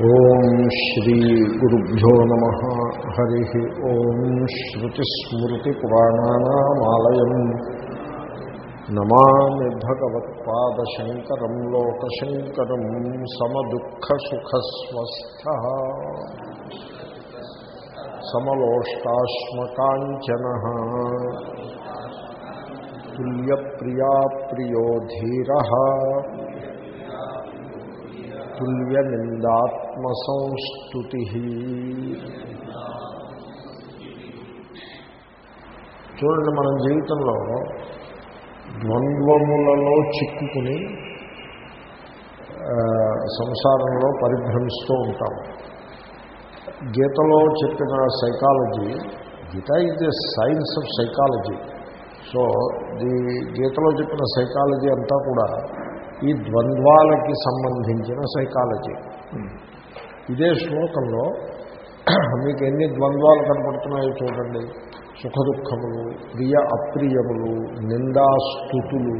ఓం శ్రీ గురుభ్యో నమ. హరి ఓం శ్రుతిస్మృతిపురాణానామాలయం. నమామి భగవత్పాదశంకరం లోకశంకరం సమదుఃఖసుఖస్వస్థ. సమలోష్టాశ్మకాంచన. తుల్యప్రియా ప్రియో ధీర తుల్యనిందాత్మసంస్తుతి చూడండి మన జీవితంలో ద్వంద్వములలో చిక్కుకుని సంసారంలో పరిభ్రమిస్తూ ఉంటాం. గీతలో చెప్పిన psychology Gita is science of psychology. So the గీతలో చెప్పిన సైకాలజీ అంతా కూడా ఈ ద్వంద్వాలకి సంబంధించిన సైకాలజీ. ఇదే శ్లోకంలో మీకు ఎన్ని ద్వంద్వాలు కనపడుతున్నాయో చూడండి. సుఖ దుఃఖములు ప్రియ అప్రియములు నిందాస్తుతులు.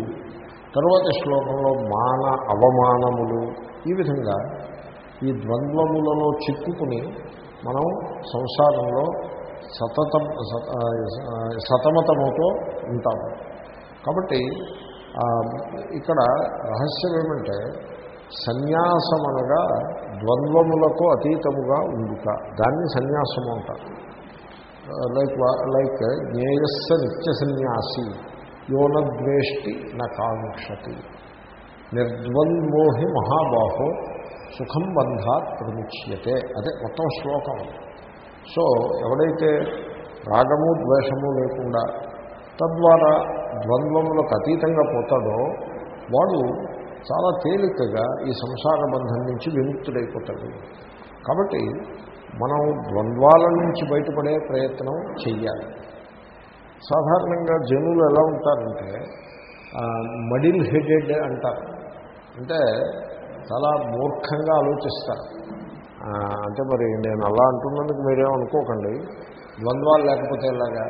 తరువాత శ్లోకంలో మాన అవమానములు. ఈ విధంగా ఈ ద్వంద్వములలో చిక్కుకుని మనం సంసారంలో సతతం సతమతమవుతూ ఉంటాము. కాబట్టి ఇక్కడ రహస్యం ఏమంటే సన్యాసం అనగా ద్వంద్వములకు అతీతముగా ఉండుట. దాన్ని సన్యాసము అంటారు లైక్ లైక్ జ్ఞేయస్స నిత్య సన్యాసి యోనద్వేష్టి న కాంక్షతి. నిర్ద్వంద్వోహి మహాబాహో సుఖం బంధాత్ ప్రముచ్యతే. అదే మొత్తం శ్లోకం. సో ఎవడైతే రాగము ద్వేషము లేకుండా తద్వారా ద్వంద్వములకు అతీతంగా పోతాడో వాడు చాలా తేలికగా ఈ సంసార బంధం నుంచి విముక్తుడైపోతాడు. కాబట్టి మనం ద్వంద్వాల నుంచి బయటపడే ప్రయత్నం చెయ్యాలి. సాధారణంగా జనులు ఎలా ఉంటారంటే మడిల్ హెడెడ్ అంటారు. అంటే చాలా మూర్ఖంగా ఆలోచిస్తారు. అంటే మరి నేను అలా అంటున్నందుకు మీరేమనుకోకండి. ద్వంద్వాలు లేకపోతే ఎలాగా?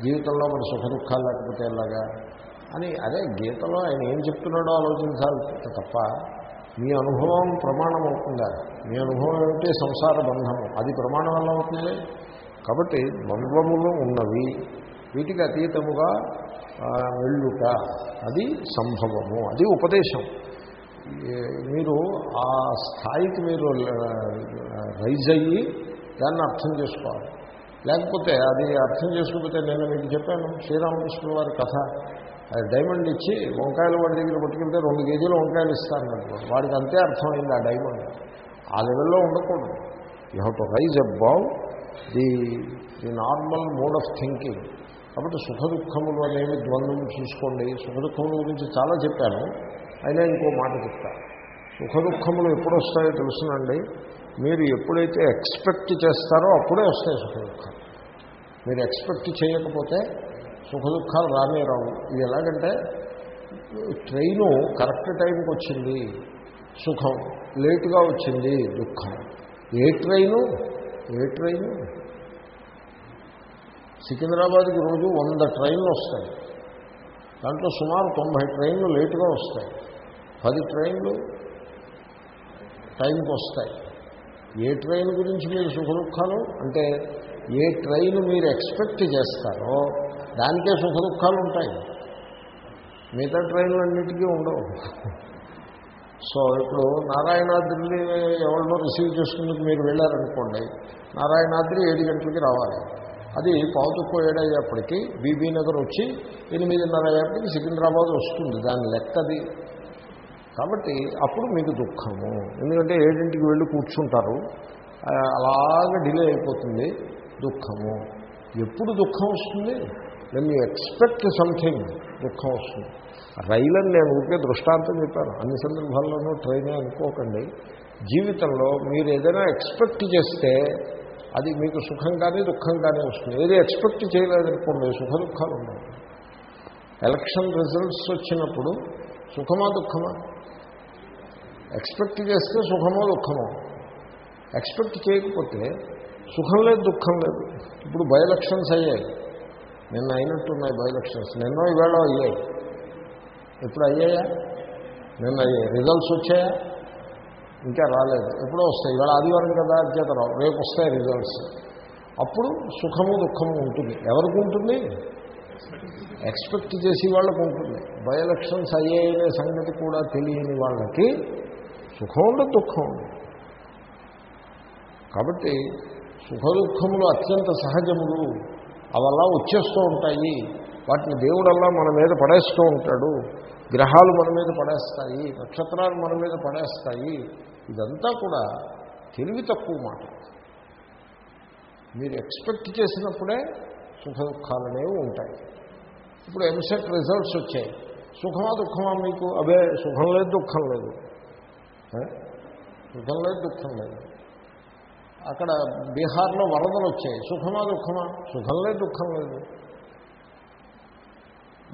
జీవితంలో మన సుఖ దుఃఖాలు లేకపోతే ఎలాగా? అని అదే గీతలో ఆయన ఏం చెప్తున్నాడో ఆలోచించాలి తప్ప మీ అనుభవం ప్రమాణం అవుతుందా? మీ అనుభవం ఏమిటి? సంసార బంధము. అది ప్రమాణం వల్ల అవుతుంది. కాబట్టి ద్వంద్వములు ఉన్నవి. వీటికి అతీతముగా వెళ్ళుట. అది సంభవము. అది ఉపదేశం. మీరు ఆ స్థాయికి మీరు రైజ్ అయ్యి దాన్ని అర్థం చేసుకోవాలి. లేకపోతే అది అర్థం చేసుకోకపోతే నేను మీకు చెప్పాను శ్రీరామకృష్ణుల వారి కథ. డైమండ్ ఇచ్చి వంకాయలు వాడి దగ్గర పట్టుకెళ్తే రెండు కేజీలు వంకాయలు ఇస్తాను వాడికి అంతే అర్థమైంది ఆ డైమండ్ ఆ లెవెల్లో ఉండకూడదు. You have to rise above the the normal mode of thinking కాబట్టి సుఖ దుఃఖములు అనేవి ద్వంద్వం చూసుకోండి సుఖ దుఃఖముల గురించి చాలా చెప్పాను. అయినా ఇంకో మాట చెప్తా. సుఖ దుఃఖములు ఎప్పుడు వస్తాయో తెలుసునండి. మీరు ఎప్పుడైతే ఎక్స్పెక్ట్ చేస్తారో అప్పుడే వస్తాయి సుఖ దుఃఖాలు మీరు ఎక్స్పెక్ట్ చేయకపోతే సుఖ దుఃఖాలు రానే రావు. ఇది ఎలాగంటే ట్రైను కరెక్ట్ టైంకి వచ్చింది సుఖం లేటుగా వచ్చింది దుఃఖం. ఏ ట్రైను? ఏ ట్రైను? సికింద్రాబాద్కి రోజు వంద ట్రైన్లు వస్తాయి. దాంట్లో సుమారు తొంభై ట్రైన్లు లేటుగా వస్తాయి. పది ట్రైన్లు టైంకి వస్తాయి. ఏ ట్రైన్ గురించి మీరు సుఖదుఖాలు? అంటే ఏ ట్రైన్ మీరు ఎక్స్పెక్ట్ చేస్తారో దానికే సుఖదుఖాలు ఉంటాయి. మిగతా ట్రైన్లన్నిటికీ ఉండవు. సో ఇప్పుడు నారాయణాద్రిని ఎవరినో రిసీవ్ చేసుకునేందుకు మీరు వెళ్ళారనుకోండి నారాయణాద్రి ఏడు గంటలకి రావాలి. అది పావుతుక్కో ఏడయ్యేప్పటికీ బీబీ నగర్ వచ్చి ఎనిమిదిన్నర అయ్యేప్పటికి సికింద్రాబాద్ వస్తుంది. దాని లెక్కది. కాబట్టి అప్పుడు మీకు దుఃఖము. ఎందుకంటే ఏడింటికి వెళ్ళి కూర్చుంటారు. అలాగ డిలే అయిపోతుంది. దుఃఖము. ఎప్పుడు దుఃఖం వస్తుంది? వెన్ యూ ఎక్స్పెక్ట్ సంథింగ్ దుఃఖం వస్తుంది. రైలని నేను ఊరికే దృష్టాంతం చెప్పాను. అన్ని సందర్భాల్లోనూ ట్రైనే అనుకోకండి. జీవితంలో మీరు ఏదైనా ఎక్స్పెక్ట్ చేస్తే అది మీకు సుఖం కానీ దుఃఖం కానీ వస్తుంది. ఏది ఎక్స్పెక్ట్ చేయలేదనుకోండి సుఖ దుఃఖాలు ఉన్నాయి ఎలక్షన్ రిజల్ట్స్ వచ్చినప్పుడు సుఖమా దుఃఖమా? ఎక్స్పెక్ట్ చేస్తే సుఖమో దుఃఖమో. ఎక్స్పెక్ట్ చేయకపోతే సుఖం లేదు దుఃఖం లేదు. ఇప్పుడు బై ఎలక్షన్స్ అయ్యాయి. నిన్న అయినట్టున్నాయి బై ఎలక్షన్స్ నిన్నో ఈవేళ అయ్యాయి. ఎప్పుడు అయ్యాయా? నిన్న అయ్యాయి. రిజల్ట్స్ వచ్చాయా? ఇంకా రాలేదు. ఎప్పుడో వస్తాయి. ఇవాళ ఆదివారం కదా చేత రావు రేపు వస్తాయి రిజల్ట్స్. అప్పుడు సుఖము దుఃఖము ఉంటుంది. ఎవరికి ఉంటుంది? ఎక్స్పెక్ట్ చేసి వాళ్ళకు ఉంటుంది. బై ఎలక్షన్స్ అయ్యాయనే సంగతి కూడా తెలియని వాళ్ళకి సుఖం ఉండదు దుఃఖం ఉండదు కాబట్టి సుఖ దుఃఖములు అత్యంత సహజములు అవలా వచ్చేస్తూ ఉంటాయి. వాటిని దేవుడల్లా మన మీద పడేస్తూ ఉంటాడు. గ్రహాలు మన మీద పడేస్తాయి. నక్షత్రాలు మన మీద పడేస్తాయి. ఇదంతా కూడా తెలివి తక్కువ మాట. మీరు ఎక్స్పెక్ట్ చేసినప్పుడే సుఖ దుఃఖాలు అనేవి ఉంటాయి. ఇప్పుడు ఎంసెట్ రిజల్ట్స్ వచ్చాయి. సుఖమా దుఃఖమా మీకు? అదే సుఖం లేదు దుఃఖం లేదు. సుఖం లేదు దుఃఖం లేదు. అక్కడ బీహార్లో వరదలు వచ్చాయి. సుఖమా దుఃఖమా? సుఖం లేదు దుఃఖం లేదు.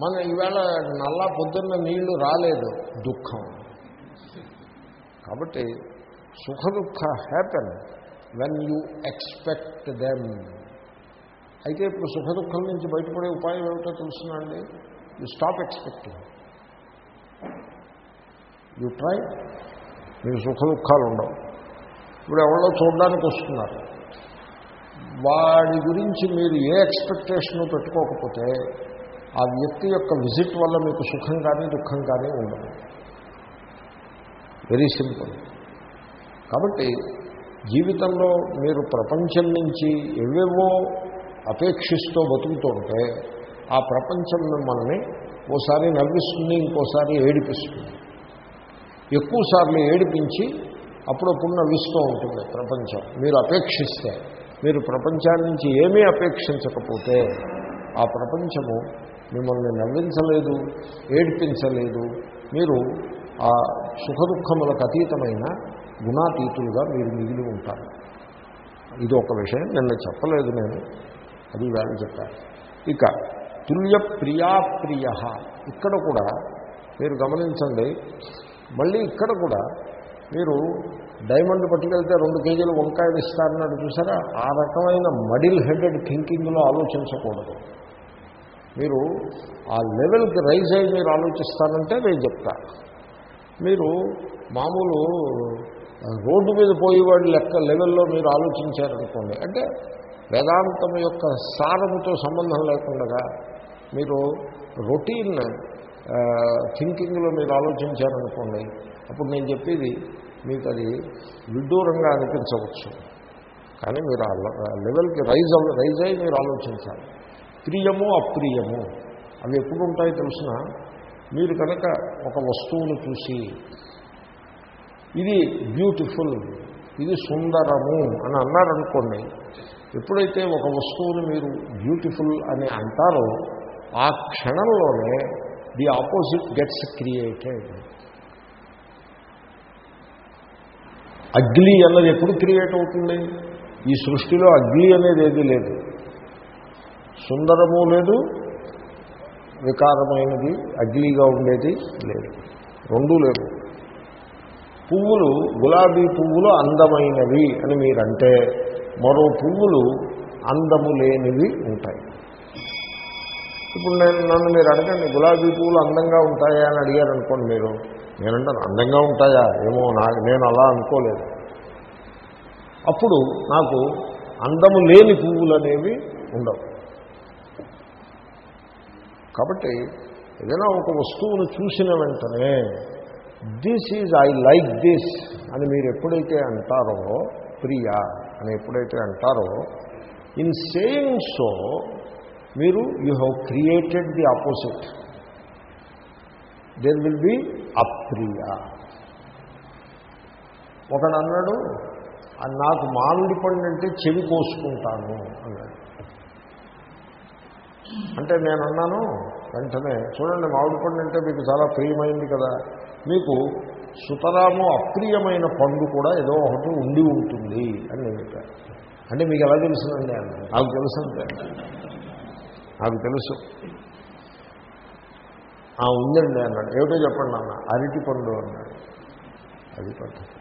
మన ఈవేళ నల్లా పొద్దున్న నీళ్ళు రాలేదు దుఃఖం. కాబట్టి సుఖ దుఃఖ happen when you expect them అయితే ఇప్పుడు సుఖ దుఃఖం నుంచి బయటపడే ఉపాయం ఏమిటో తెలుసునండి you stop expecting you try మీకు సుఖ దుఃఖాలు ఉండవు ఇప్పుడు ఎవరో చూడడానికి వస్తున్నారు వాడి గురించి మీరు ఏ ఎక్స్పెక్టేషను పెట్టుకోకపోతే ఆ వ్యక్తి యొక్క విజిట్ వల్ల మీకు సుఖం కానీ దుఃఖం కానీ ఉండదు. Very simple. కాబట్టి జీవితంలో మీరు ప్రపంచం నుంచి ఎవేవో అపేక్షిస్తూ బతుకుతుంటే ఆ ప్రపంచం మిమ్మల్ని ఓసారి నవ్విస్తుంది ఇంకోసారి ఏడిపిస్తుంది. ఎక్కువసార్లు ఏడిపించి అప్పుడప్పుడు నవ్విస్తూ ఉంటుంది ప్రపంచం. మీరు అపేక్షిస్తే మీరు ప్రపంచాన్ని నుంచి ఏమీ అపేక్షించకపోతే ఆ ప్రపంచము మిమ్మల్ని నవ్వించలేదు ఏడిపించలేదు. మీరు ఆ సుఖ దుఃఖములకు అతీతమైన గుణాతీతులుగా మీరు మిగిలి ఉంటారు. ఇది ఒక విషయం. నిన్న చెప్పలేదు నేను. అది వేళ చెప్పాను. ఇక తుల్య ప్రియాప్రియ ఇక్కడ కూడా మీరు గమనించండి మళ్ళీ ఇక్కడ కూడా మీరు డైమండ్ పట్టుకెళ్తే రెండు కేజీలు వంకాయలు ఇస్తారన్నాడు చూసారా? ఆ రకమైన మడిల్ హెడెడ్ థింకింగ్లో ఆలోచించకూడదు. మీరు ఆ లెవెల్కి రైజ్ అయ్యి మీరు ఆలోచిస్తారంటే నేను చెప్తా. మీరు మామూలు రోడ్డు మీద పోయేవాడు లెక్క లెవెల్లో మీరు ఆలోచించారనుకోండి అంటే వేదాంతం యొక్క సారముతో సంబంధం లేకుండా మీరు రొటీన్ థింకింగ్లో మీరు ఆలోచించారనుకోండి అప్పుడు నేను చెప్పేది మీకు అది విడ్డూరంగా అనిపించవచ్చు. కానీ మీరు ఆ లెవెల్కి రైజ్ అవ రైజ్ అయ్యి మీరు ఆలోచించాలి. ప్రియము అప్రియము అవి ఎప్పుడు ఉంటాయో తెలిసిన మీరు కనుక ఒక వస్తువును చూసి ఇది బ్యూటిఫుల్ ఇది సుందరము అని అన్నారనుకోండి ఎప్పుడైతే ఒక వస్తువుని మీరు బ్యూటిఫుల్ అని అంటారో ఆ క్షణంలోనే the opposite gets created ugly అన్నది ఎప్పుడు క్రియేట్ అవుతుంది? ఈ సృష్టిలో అగ్లి అనేది ఏది లేదు. సుందరము లేదు వికారమైనది అగ్లిగా ఉండేది లేదు. రెండూ లేవు. పువ్వులు గులాబీ పువ్వులు అందమైనవి అని మీరంటే మరో పువ్వులు అందము లేనివి ఉంటాయి. ఇప్పుడు నేను నన్ను మీరు అడగండి గులాబీ పువ్వులు అందంగా ఉంటాయా అని అడిగారు అనుకోండి మీరు. నేనంటాను అందంగా ఉంటాయా? ఏమో నా నేను అలా అనుకోలేదు. అప్పుడు నాకు అందము లేని పువ్వులు అనేవి ఉండవు. కాబట్టి ఏదైనా ఒక వస్తువును చూసిన వెంటనే this is I like this అని మీరు ఎప్పుడైతే అంటారో ప్రియా అని ఎప్పుడైతే అంటారో ఇన్ సేయింగ్ సో మీరు you have created the opposite there will be అప్రియ. ఒకడు అన్నాడు నాకు మామిడి పండు అంటే చెవి కోసుకుంటాను అన్నాడు. అంటే నేను అన్నాను వెంటనే చూడండి మామిడి పండు అంటే మీకు చాలా ప్రియమైంది కదా. మీకు సుతరాము అప్రియమైన పండు కూడా ఏదో ఒకటి ఉండి ఉంటుంది అని నేను చెప్పాను. అంటే మీకు ఎలా తెలుసునండి? అన్నాడు నాకు తెలుసు అంతే. నాకు తెలుసు. ఆ ఉందండి అన్నాడు. ఏమిటో చెప్పండి అన్న అరటి పండు అన్నాడు. అది పండు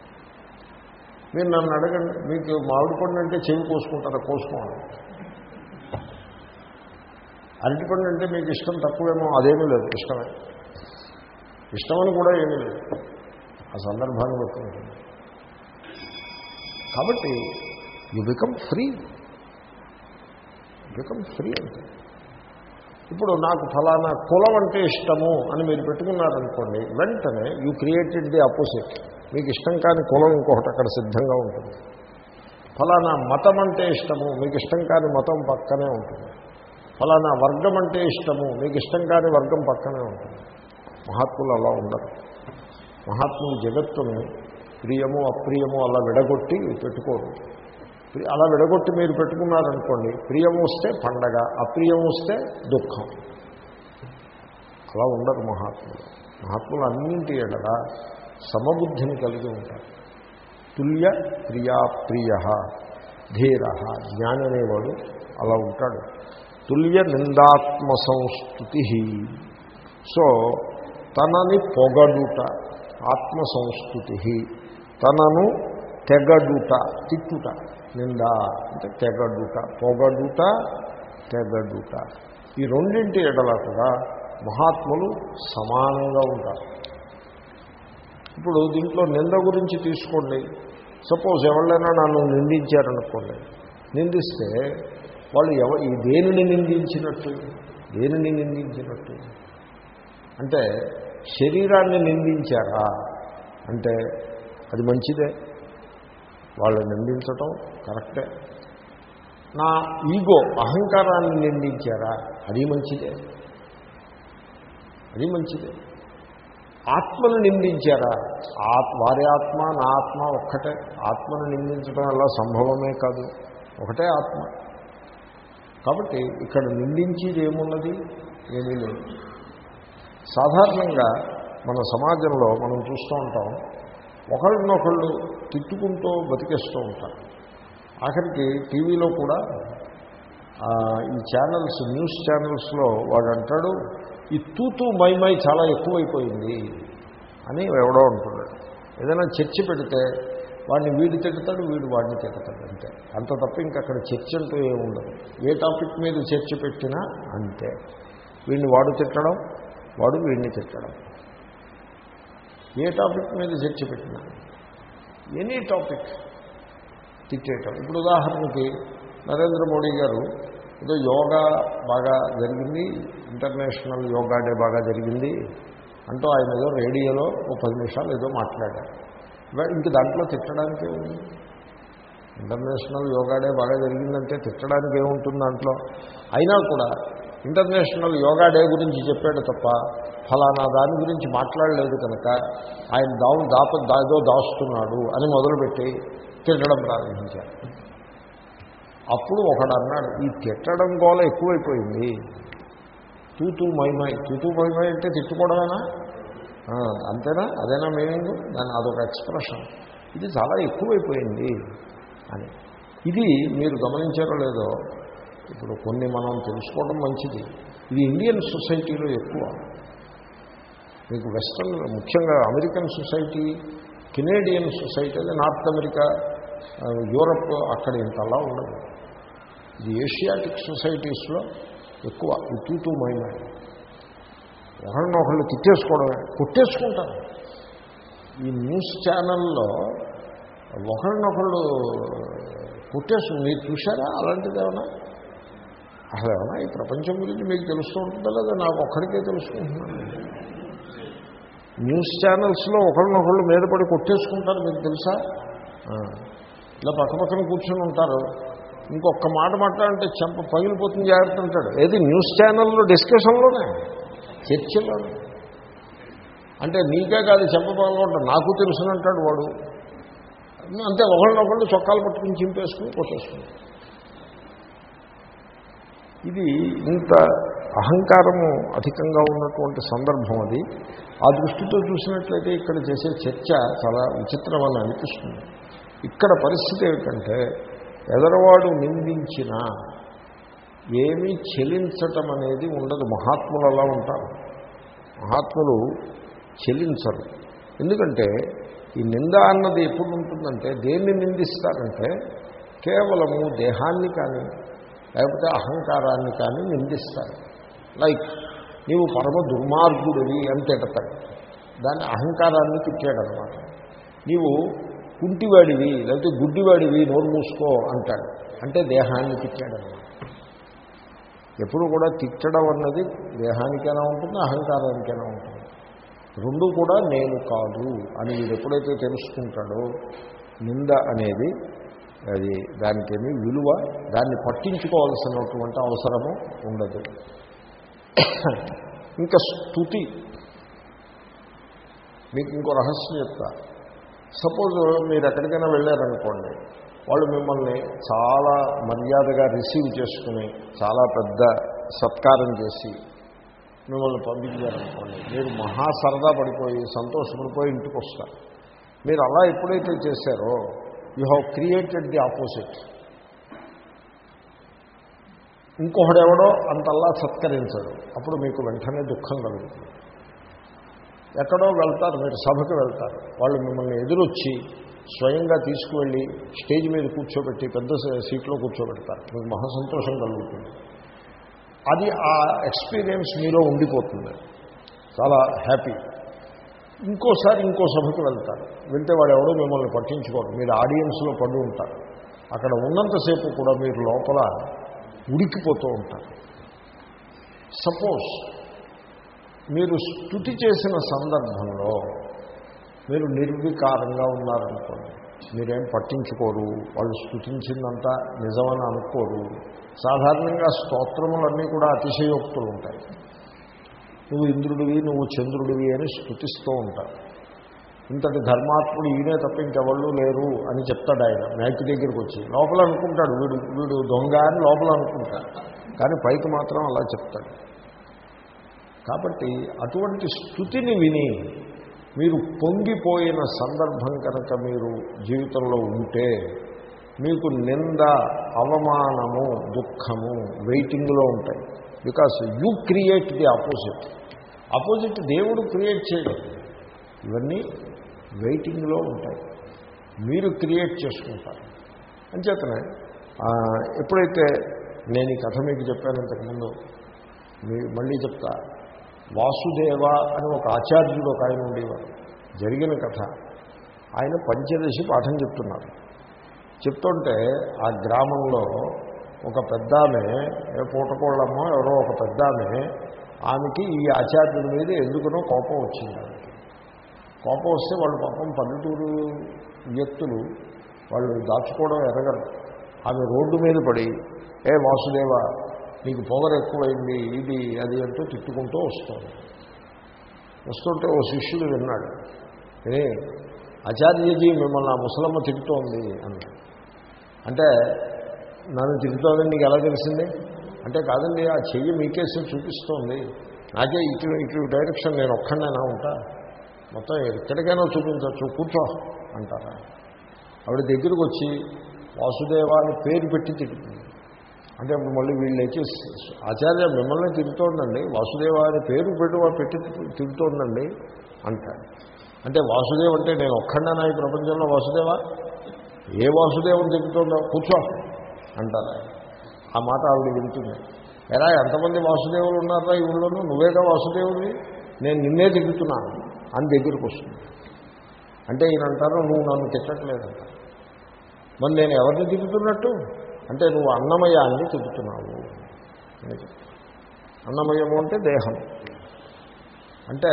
మీరు నన్ను అడగండి. మీకు మామిడి పండు అంటే చెవి కోసుకుంటారా? కోసుకోండి. అరటిపండు అంటే మీకు ఇష్టం తక్కువేమో? అదేమీ లేదు. ఇష్టమే. ఇష్టమని కూడా ఏమీ లేదు. ఆ సందర్భాన్ని బట్టి ఉంటుంది. కాబట్టి you become free become free అంటే. ఇప్పుడు నాకు ఫలానా కులం అంటే ఇష్టము అని మీరు పెట్టుకున్నారనుకోండి వెంటనే యూ క్రియేటెడ్ ది అపోజిట్ మీకు ఇష్టం కాని కులం ఇంకొకటి అక్కడ సిద్ధంగా ఉంటుంది. ఫలానా మతం అంటే ఇష్టము మీకు ఇష్టం కాని మతం పక్కనే ఉంటుంది. ఫలానా వర్గం అంటే ఇష్టము మీకు ఇష్టం కాని వర్గం పక్కనే ఉంటుంది. మహాత్ములు అలా ఉండరు. మహాత్ములు జగత్తుని ప్రియము అప్రియము అలా విడగొట్టి పెట్టుకోరు. అలా విడగొట్టి మీరు పెట్టుకున్నారనుకోండి ప్రియం వస్తే పండగ అప్రియం వస్తే దుఃఖం. అలా ఉండరు మహాత్ములు. మహాత్ములు అన్నింటి ఎడల సమబుద్ధిని కలిగి ఉంటారు. తుల్య ప్రియాప్రియ ధీర జ్ఞాని అనేవాడు అలా ఉంటాడు. తుల్య నిందాత్మ సంస్థుతి. సో తనని పొగడుట ఆత్మ సంస్థుతి. తనను తెగడుట తిట్టుట. నింద అంటే తెగడుట పొగడుట తెగడుట. ఈ రెండింటి ఎడల కూడా మహాత్ములు సమానంగా ఉంటారు. ఇప్పుడు దీంట్లో నింద గురించి తీసుకోండి. సపోజ్ ఎవరైనా నన్ను నిందించారనుకోండి. నిందిస్తే వాళ్ళు ఎవ ఈ దేనిని నిందించినట్టు? దేనిని నిందించినట్టు? అంటే శరీరాన్ని నిందించారా? అంటే అది మంచిదే. వాళ్ళు నిందించటం కరెక్టే. నా ఈగో అహంకారాన్ని నిందించారా? అది మంచిదే. అది మంచిదే. ఆత్మను నిందించారా? ఆత్ వారి ఆత్మ నా ఆత్మ ఒక్కటే. ఆత్మను నిందించడం అలా సంభవమే కాదు. ఒకటే ఆత్మ. కాబట్టి ఇక్కడ నిందించేది ఏమున్నది? ఏమీ లేదు. సాధారణంగా మన సమాజంలో మనం చూస్తూ ఉంటాం. ఒకళ్ళనొకళ్ళు తిట్టుకుంటూ బతికేస్తూ ఉంటారు. ఆఖరికి టీవీలో కూడా ఈ ఛానల్స్ న్యూస్ ఛానల్స్లో వాడు అంటాడు ఈ తూతూ మైమై చాలా ఎక్కువైపోయింది అని ఎవడో అంటున్నాడు. ఏదైనా చర్చ పెడితే వాడిని వీడు తిడతాడు వీడు వాడిని తిడతాడు అంతే. అంత తప్ప ఇంకక్కడ చర్చ అంటూ ఏముండదు ఏ టాపిక్ మీద చర్చ పెట్టినా అంతే. వీడిని వాడు తిట్టడం వాడు వీడిని తిట్టడం. ఏ టాపిక్ మీద చర్చ పెట్టినా ఎనీ టాపిక్ తిట్టేయటం. ఇప్పుడు ఉదాహరణకి నరేంద్ర మోడీ గారు ఏదో యోగా బాగా జరిగింది ఇంటర్నేషనల్ యోగా డే బాగా జరిగింది అంటూ ఆయన ఏదో రేడియోలో ఒక పది నిమిషాలు ఏదో మాట్లాడారు. ఇంక దాంట్లో తిట్టడానికి ఏముంది? ఇంటర్నేషనల్ యోగా డే బాగా జరిగిందంటే తిట్టడానికి ఏముంటుంది దాంట్లో? అయినా కూడా ఇంటర్నేషనల్ యోగా డే గురించి చెప్పాడు తప్ప ఫలానా దాని గురించి మాట్లాడలేదు కనుక ఆయన దావు దాప దాదో దాస్తున్నాడు అని మొదలుపెట్టి తిట్టడం ప్రారంభించారు. అప్పుడు ఒకడు అన్నాడు ఈ తిట్టడం గోల ఎక్కువైపోయింది. తూతూ మైమై తూతూ మైమై అంటే తిట్టుకోవడమేనా? అంతేనా? అదేనా మీనింగ్? దాని అదొక ఎక్స్ప్రెషన్. ఇది చాలా ఎక్కువైపోయింది అని. ఇది మీరు గమనించారో లేదో ఇప్పుడు కొన్ని మనం తెలుసుకోవడం మంచిది. ఇది ఇండియన్ సొసైటీలో ఎక్కువ. మీకు వెస్ట్రన్ ముఖ్యంగా అమెరికన్ సొసైటీ కెనేడియన్ సొసైటీ అది నార్త్ అమెరికా యూరప్ అక్కడ ఇంతలా ఉండదు. ఇది ఏషియాటిక్ సొసైటీస్లో ఎక్కువ ఈ టూ టూ మైండ్ ఒకరినొకళ్ళు తిట్టేసుకోవడమే. కొట్టేసుకుంటారు. ఈ న్యూస్ ఛానల్లో ఒకరినొకళ్ళు కొట్టేసు మీరు చూసారా అలాంటిది ఏమన్నా అసలు ఏమన్నా ఈ ప్రపంచం గురించి మీకు తెలుస్తూ ఉంటుందా లేదా? నాకు ఒక్కడికే తెలుసుకుంటున్నాను. న్యూస్ ఛానల్స్లో ఒకరినొకళ్ళు మీద పడి కొట్టేసుకుంటారు మీకు తెలుసా? ఇలా పక్క పక్కన కూర్చొని ఉంటారు. ఇంకొక మాట మాట్లాడంటే చెంప పగిలిపోతుంది జాగ్రత్త అంటాడు. ఏది న్యూస్ ఛానల్లో డిస్కషన్లోనే? చర్చలోనే అంటే నీకే కాదు చెంప పగలగొట్ట నాకు తెలుసునంటాడు వాడు. అంతే ఒకళ్ళనొకళ్ళు చొక్కాలు పట్టుకుని చింపేసుకుని కొట్టేసుకుని ఇది ఇంత అహంకారము అధికంగా ఉన్నటువంటి సందర్భం అది. ఆ దృష్టితో చూసినట్లయితే ఇక్కడ చేసే చర్చ చాలా విచిత్రమని అనిపిస్తుంది. ఇక్కడ పరిస్థితి ఏమిటంటే ఎదరవాడు నిందించిన ఏమీ చెలించటం అనేది ఉండదు. మహాత్ములు అలా ఉంటారు. మహాత్ములు చెలించరు. ఎందుకంటే ఈ నింద అన్నది ఎప్పుడు ఉంటుందంటే దేన్ని నిందిస్తారంటే కేవలము దేహాన్ని కానీ లేకపోతే అహంకారాన్ని కానీ నిందిస్తారు. లైక్ నీవు పరమ దుర్మార్గుడివి అని తిడతాడు దాన్ని అహంకారాన్ని తిట్టాడనమాట నీవు కుంటివాడివి లేకపోతే గుడ్డివాడివి నోరు మూసుకో అంటాడు. అంటే దేహాన్ని తిట్టాడనమాట ఎప్పుడు కూడా తిట్టడం అన్నది దేహానికైనా ఉంటుంది అహంకారానికైనా ఉంటుంది. రెండు కూడా నేను కాదు అని మీరు ఎప్పుడైతే తెలుసుకుంటాడో నింద అనేది అది దానికేమి విలువ దాన్ని పట్టించుకోవాల్సినటువంటి అవసరము ఉండదు. ఇంకా స్థుతి మీకు ఇంకో రహస్యం చెప్తా. సపోజ్ మీరు ఎక్కడికైనా వెళ్ళారనుకోండి వాళ్ళు మిమ్మల్ని చాలా మర్యాదగా రిసీవ్ చేసుకుని చాలా పెద్ద సత్కారం చేసి మిమ్మల్ని పంపించారనుకోండి మీరు మహా సరదా పడిపోయి సంతోషపడిపోయి ఇంటికి వస్తారు మీరు అలా ఎప్పుడైతే చేశారో you have created the opposite. ఇంకొకడెవడో అంతల్లా సత్కరించడు. అప్పుడు మీకు వెంటనే దుఃఖం కలుగుతుంది. ఎక్కడో వెళ్తారు మీరు సభకు వెళ్తారు. వాళ్ళు మిమ్మల్ని ఎదురొచ్చి స్వయంగా తీసుకువెళ్ళి స్టేజ్ మీద కూర్చోబెట్టి పెద్ద సీట్లో కూర్చోబెడతారు. మీకు మహాసంతోషం కలుగుతుంది. అది ఆ ఎక్స్పీరియన్స్ మీలో ఉండిపోతుంది. చాలా హ్యాపీ. ఇంకోసారి ఇంకో సభకు వెళ్తారు. వెళ్తే వాడు ఎవడో మిమ్మల్ని పట్టించుకోరు. మీరు ఆడియన్స్లో పడి ఉంటారు. అక్కడ ఉన్నంతసేపు కూడా మీరు లోపల ఉడికిపోతూ ఉంటారు. సపోజ్ మీరు స్థుతి చేసిన సందర్భంలో మీరు నిర్వికారంగా ఉన్నారనుకోండి. మీరేం పట్టించుకోరు వాళ్ళు స్థుతించిందంతా నిజమని అనుకోరు. సాధారణంగా స్తోత్రములన్నీ కూడా అతిశయోక్తులు ఉంటాయి. నువ్వు ఇంద్రుడివి నువ్వు చంద్రుడివి అని స్థుతిస్తూ ఉంటారు. ఇంతటి ధర్మాత్ముడు ఈయనే తప్ప ఇంకెవళ్ళు లేరు అని చెప్తాడు ఆయన మ్యాచ్ దగ్గరికి వచ్చి లోపల అనుకుంటాడు వీడు వీడు దొంగ అని లోపల అనుకుంటాడు. కానీ పైకి మాత్రం అలా చెప్తాడు. కాబట్టి అటువంటి స్థుతిని విని మీరు పొంగిపోయిన సందర్భం కనుక మీరు జీవితంలో ఉంటే మీకు నింద అవమానము దుఃఖము వెయిటింగ్లో ఉంటాయి. Because you create the opposite. Opposite దేవుడు క్రియేట్ చేయడం. ఇవన్నీ వెయిటింగ్లో ఉంటాయి. మీరు క్రియేట్ చేసుకుంటారు. అంచేతనే ఎప్పుడైతే నేను ఈ కథ మీకు చెప్పాను ఇంతకుముందు మీ మళ్ళీ చెప్తా. వాసుదేవ అని ఒక ఆచార్యుడు ఒక ఆయన ఉండేవారు జరిగిన కథ. ఆయన పంచదశి పాఠం చెప్తున్నారు. చెప్తుంటే ఆ గ్రామంలో ఒక పెద్ద ఆమె పూటకోళ్ళమ్మో ఎవరో ఒక పెద్ద ఆమె ఆమెకి ఈ ఆచార్యుడి మీద ఎందుకునో కోపం వచ్చింది. కోపం వస్తే వాళ్ళు పాపం పల్లెటూరు వ్యక్తులు వాళ్ళు దాచుకోవడం ఎరగరు. ఆమె రోడ్డు మీద పడి ఏ వాసుదేవ నీకు పొగరు ఎక్కువైంది ఇది అది అంటూ తిట్టుకుంటూ వస్తుంది. వస్తుంటే ఓ శిష్యుడు విన్నాడు ఏ ఆచార్యజీ మిమ్మల్ని ఆ ముసలమ్మ తిరుగుతోంది అన్నాడు అంటే నన్ను తిరుగుతోందని నీకు ఎలా తెలిసింది? అంటే కాదండి ఆ చెయ్యి మీకేసి చూపిస్తోంది. నాకే ఇటు ఇటు డైరెక్షన్ నేను ఒక్కడైనా ఉంటా. మొత్తం ఎక్కడికైనా చూపించవచ్చు కూర్చో అంటారా. ఆవిడ దగ్గరికి వచ్చి వాసుదేవ అని పేరు పెట్టి తిరుగుతుంది అంటే అప్పుడు మళ్ళీ వీళ్ళు ఆచార్య మిమ్మల్ని తిరుగుతోందండి వాసుదేవ అని పేరు పెట్టి పెట్టి తిరుగుతోందండి అంటాడు అంటే వాసుదేవ్ అంటే నేను ఒక్కడైనా ఈ ప్రపంచంలో వాసుదేవ? ఏ వాసుదేవం తిరుగుతుందో కూర్చో అంటారు ఆ మాట ఆవిడ వింటుంది. ఎలా ఎంతమంది వాసుదేవులు ఉన్నారా ఈ ఊళ్ళోనూ? నువ్వేగా వాసుదేవుని నేను నిన్నే తిరుగుతున్నాను అని దగ్గరికి వస్తుంది. అంటే ఈయన అంటారు నువ్వు నన్ను తిట్టట్లేదంట. మరి నేను ఎవరిని తిరుగుతున్నట్టు అంటే నువ్వు అన్నమయాన్ని తిరుగుతున్నావు అన్నమయము అంటే దేహం. అంటే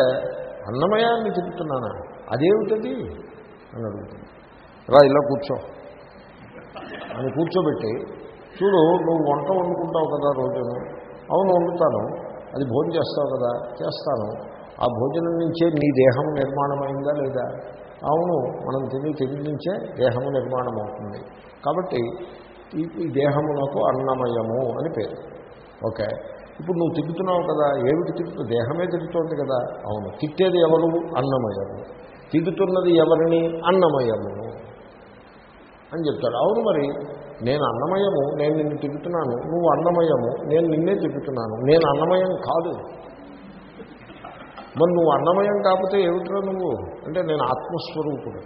అన్నమయాన్ని తిరుగుతున్నానా అదేమిటది? అని అడుగుతుంది రా ఇలా కూర్చో. అని కూర్చోబెట్టి చూడు నువ్వు వంట వండుకుంటావు కదా రోజును. అవును వండుతాను. అది భోజనం చేస్తావు కదా. చేస్తాను. ఆ భోజనం నుంచే నీ దేహం నిర్మాణమైందా లేదా? అవును మనం తిని తిని నుంచే దేహము నిర్మాణం అవుతుంది కాబట్టి ఈ దేహమునకు అన్నమయము అని పేరు. ఓకే. ఇప్పుడు నువ్వు తిరుగుతున్నావు కదా ఏమిటి తిప్పు దేహమే తిరుగుతోంది కదా. అవును తిట్టేది ఎవరు? అన్నమయము. తిరుగుతున్నది ఎవరిని? అన్నమయము. అని చెప్తాడు. అవును మరి నేను అన్నమయము నేను నిన్ను తిరుగుతున్నాను నువ్వు అన్నమయము నేను నిన్నే తిరుగుతున్నాను నేను అన్నమయం కాదు. మరి నువ్వు అన్నమయం కాకపోతే ఏమిట్రా నువ్వు? అంటే నేను ఆత్మస్వరూపుడు.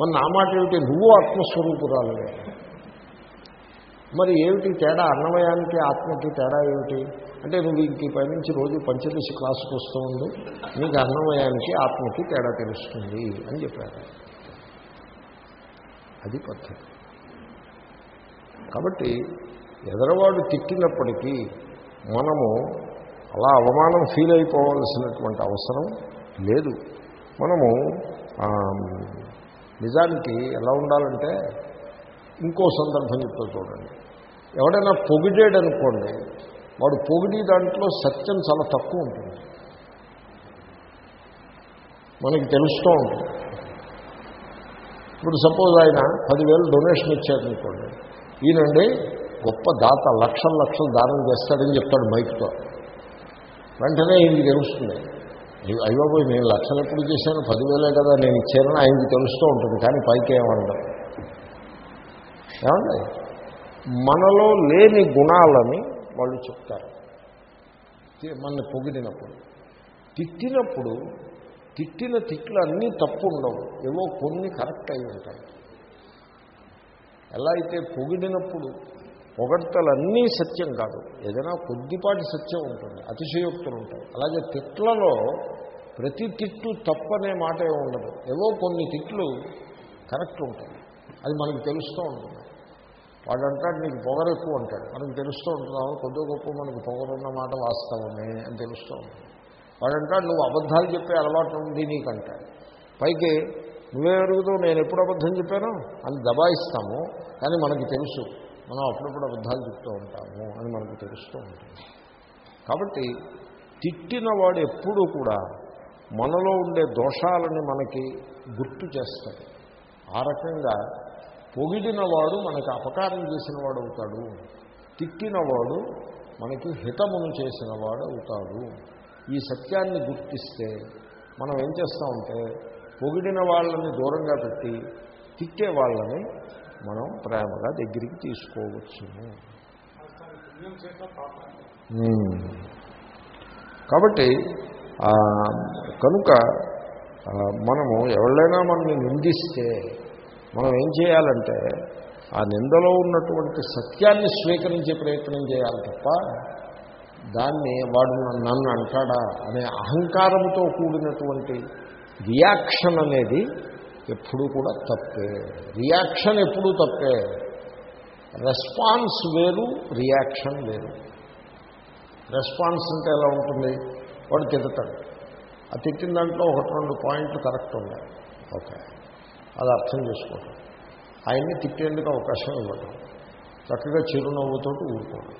మరి నా మాట ఏమిటి? నువ్వు ఆత్మస్వరూపురాలువే. మరి ఏమిటి తేడా? అన్నమయానికి ఆత్మకి తేడా ఏమిటి? అంటే నువ్వు ఇంక పైనుంచి రోజు పంచదశ క్లాసుకు వస్తూ ఉంది నీకు అన్నమయానికి ఆత్మకి తేడా తెలుస్తుంది అని చెప్పారు. అది పద్ధతి. కాబట్టి ఎదరవాడు తిట్టినప్పటికీ మనము అలా అవమానం ఫీల్ అయిపోవాల్సినటువంటి అవసరం లేదు. మనము నిజానికి ఎలా ఉండాలంటే ఇంకో సందర్భం చెప్తా చూడండి. ఎవడైనా పొగిడాడు అనుకోండి వాడు పొగిడి దాంట్లో సత్యం చాలా తక్కువ ఉంటుంది. మనకి తెలుస్తూ ఉంటుంది. ఇప్పుడు సపోజ్ ఆయన పదివేలు డొనేషన్ ఇచ్చారనుకోండి ఈయనండి గొప్ప దాత లక్షల లక్షలు దానం చేస్తాడని చెప్తాడు మైక్తో. వెంటనే ఈయనకి తెలుస్తుంది. అయ్యో పోయి నేను లక్షలు ఎప్పుడు చేశాను? పదివేలే కదా నేను ఇచ్చానని ఆయనకి తెలుస్తూ ఉంటుంది కానీ పైకి ఏమంటారు ఏమండి? మనలో లేని గుణాలని వాళ్ళు చెప్తారు. మన పొగిడినప్పుడు. తిట్టినప్పుడు తిట్టిన తిట్లు అన్నీ తప్పు ఉండవు ఏవో కొన్ని కరెక్ట్ అయి ఉంటాయి. ఎలా అయితే పొగిడినప్పుడు పొగడ్తలన్నీ సత్యం కాదు. ఏదైనా కొద్దిపాటి సత్యం ఉంటుంది. అతిశయోక్తులు ఉంటాయి అలాగే తిట్లలో ప్రతి తిట్టు తప్పనే మాట ఉండదు. ఏవో కొన్ని తిట్లు కరెక్ట్ ఉంటాయి. అది మనకు తెలుస్తూ ఉంటుంది. వాడు అంటాడు నీకు పొగరు ఎక్కువ అంటాడు. మనకు తెలుస్తూ ఉంటున్నావు కొద్ది గొప్ప మనకు పొగరున్న మాట వాస్తవమే అని తెలుస్తూ ఉంటుంది. వాడు అంటాడు నువ్వు అబద్ధాలు చెప్పే అలవాటు ఉంది నీకంటాడు పైకి నువ్వే అడుగుతావు నేను ఎప్పుడు అబద్ధం చెప్పాను? అని దబాయిస్తాము. కానీ మనకి తెలుసు. మనం అప్పుడప్పుడు అబద్ధాలు చెప్తూ ఉంటాము అని మనకు తెలుస్తూ ఉంటుంది. కాబట్టి తిట్టినవాడు ఎప్పుడూ కూడా మనలో ఉండే దోషాలని మనకి గుర్తు చేస్తాడు. ఆ రకంగా పొగిడినవాడు మనకి అపకారం చేసినవాడు అవుతాడు. తిట్టినవాడు మనకి హితమును చేసినవాడు అవుతాడు. ఈ సత్యాన్ని గుర్తిస్తే మనం ఏం చేస్తామంటే పొగిడిన వాళ్ళని దూరంగా పెట్టి తిట్టే వాళ్ళని మనం ప్రేమగా దగ్గరికి తీసుకోవచ్చును ఉమ్. కాబట్టి కనుక మనము ఎవరైనా మనల్ని నిందిస్తే మనం ఏం చేయాలంటే ఆ నిందలో ఉన్నటువంటి సత్యాన్ని స్వీకరించే ప్రయత్నం చేయాలి తప్ప దాన్ని వాడు నన్ను అంటాడా అనే అహంకారంతో కూడినటువంటి రియాక్షన్ అనేది ఎప్పుడూ కూడా తప్పే. రియాక్షన్ ఎప్పుడూ తప్పే. రెస్పాన్స్ వేరు రియాక్షన్ వేరు. రెస్పాన్స్ అంటే ఎలా ఉంటుంది? వాడు తిడతాడు. ఆ తిట్టిన దాంట్లో ఒకటి రెండు పాయింట్లు కరెక్ట్ ఉన్నాయి. ఓకే. అది అర్థం చేసుకోవటం. ఆయన్ని తిట్టేందుకు అవకాశం ఇవ్వటం. చక్కగా చిరునవ్వుతో ఊరుకోవడం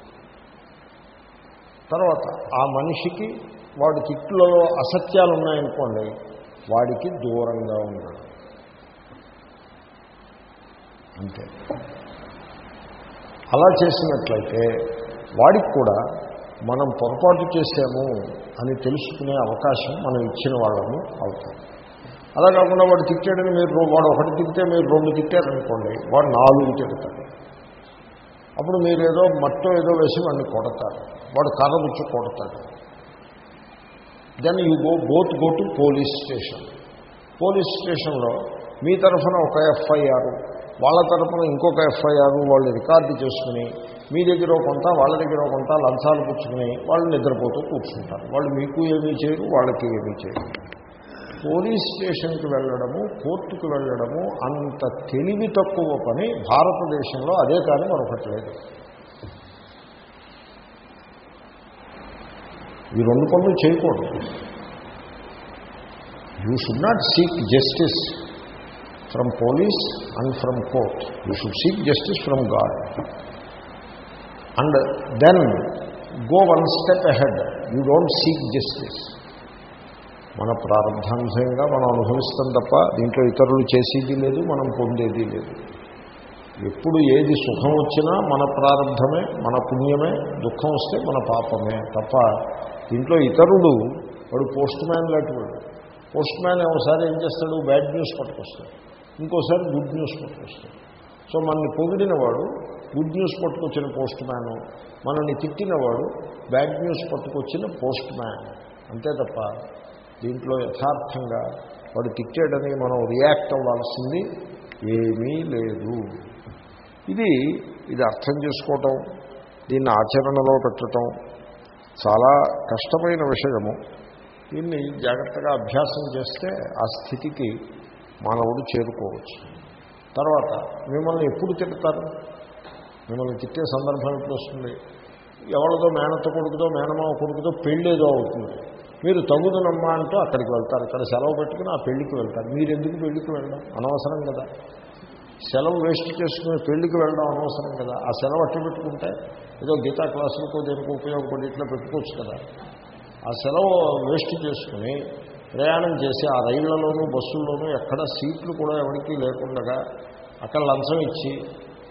తర్వాత ఆ మనిషికి వాడి తిట్టులలో అసత్యాలు ఉన్నాయనుకోండి వాడికి దూరంగా ఉండడం అంతే. అలా చేసినట్లయితే వాడికి కూడా మనం పొరపాటు చేశాము అని తెలుసుకునే అవకాశం మనం ఇచ్చిన వాళ్ళము అవుతాం. అలా కాకుండా వాడు తిట్టాడని మీరు వాడు ఒకటి తిట్టే మీరు రెండు తిట్టారనుకోండి వాడు నాలుగు తిడతాడు. అప్పుడు మీరు ఏదో మట్టో ఏదో వేసి వాడిని కొడతారు. వాడు కర్ర పుచ్చి కొడతాడు. Then you go both go to police station. Police స్టేషన్లో మీ తరఫున ఒక ఎఫ్ఐఆర్ వాళ్ళ తరఫున ఇంకొక ఎఫ్ఐఆర్ వాళ్ళు రికార్డు చేసుకుని మీ దగ్గర కొంత వాళ్ళ దగ్గర కొంత లంచాలు పుచ్చుకుని వాళ్ళు నిద్రపోతూ కూర్చుంటారు. వాళ్ళు మీకు ఏమీ చేయరు వాళ్ళకి ఏమీ చేయరు. పోలీస్ స్టేషన్కి వెళ్ళడము కోర్టుకు వెళ్ళడము అంత తెలివి తక్కువ పని భారతదేశంలో అదే కానీ మరొకటి లేదు. ఈ రెండు పనులు చేయకూడదు. You should not seek justice from police and from court you should seek justice from God and then go one step ahead you don't seek justice మన ప్రారంభాంశంగా మనం అనుభవిస్తాం తప్ప దీంట్లో ఇతరులు చేసేది లేదు మనం పొందేది లేదు. ఎప్పుడు ఏది సుఖం వచ్చినా మన ప్రారంభమే మన పుణ్యమే దుఃఖం వస్తే మన పాపమే తప్ప దీంట్లో ఇతరుడు వాడు పోస్ట్ మ్యాన్ లాంటి వాడు. పోస్ట్ మ్యాన్ ఒకసారి ఏం చేస్తాడు? బ్యాడ్ న్యూస్ పట్టుకొస్తాడు. ఇంకోసారి గుడ్ న్యూస్ పట్టుకొస్తాడు సో మనల్ని పొగిడినవాడు గుడ్ న్యూస్ పట్టుకొచ్చిన పోస్ట్ మ్యాను మనల్ని తిట్టినవాడు బ్యాడ్ న్యూస్ పట్టుకొచ్చిన పోస్ట్ మ్యాన్ అంతే తప్ప దీంట్లో యథార్థంగా వాడు తిట్టాడని మనం రియాక్ట్ అవ్వాల్సింది ఏమీ లేదు. ఇది ఇది అర్థం చేసుకోవటం దీన్ని ఆచరణలో పెట్టడం చాలా కష్టమైన విషయము. దీన్ని జాగ్రత్తగా అభ్యాసం చేస్తే ఆ స్థితికి మానవుడు చేరుకోవచ్చు. తర్వాత మిమ్మల్ని ఎప్పుడు తిడతారు? మిమ్మల్ని తిట్టే సందర్భం ఎప్పుడు వస్తుంది? ఎవరితో మేనత్త కొడుకుతో మేనమావ కొడుకుతో పెళ్ళేదో అవుతుంది. మీరు తగుదనమ్మా అంటూ అక్కడికి వెళ్తారు. ఇక్కడ సెలవు పెట్టుకుని ఆ పెళ్ళికి వెళ్తారు. మీరు ఎందుకు పెళ్ళికి వెళ్ళడం? అనవసరం కదా. సెలవు వేస్ట్ చేసుకుని పెళ్ళికి వెళ్ళడం అనవసరం కదా. ఆ సెలవు అట్టు పెట్టుకుంటే ఏదో గీతా క్లాసులకు దేనికి ఉపయోగపడి ఇట్లా పెట్టుకోవచ్చు కదా. ఆ సెలవు వేస్ట్ చేసుకుని ప్రయాణం చేసి ఆ రైళ్ళలోనూ బస్సుల్లోనూ ఎక్కడ సీట్లు కూడా ఎవరికి లేకుండా అక్కడ లంచం ఇచ్చి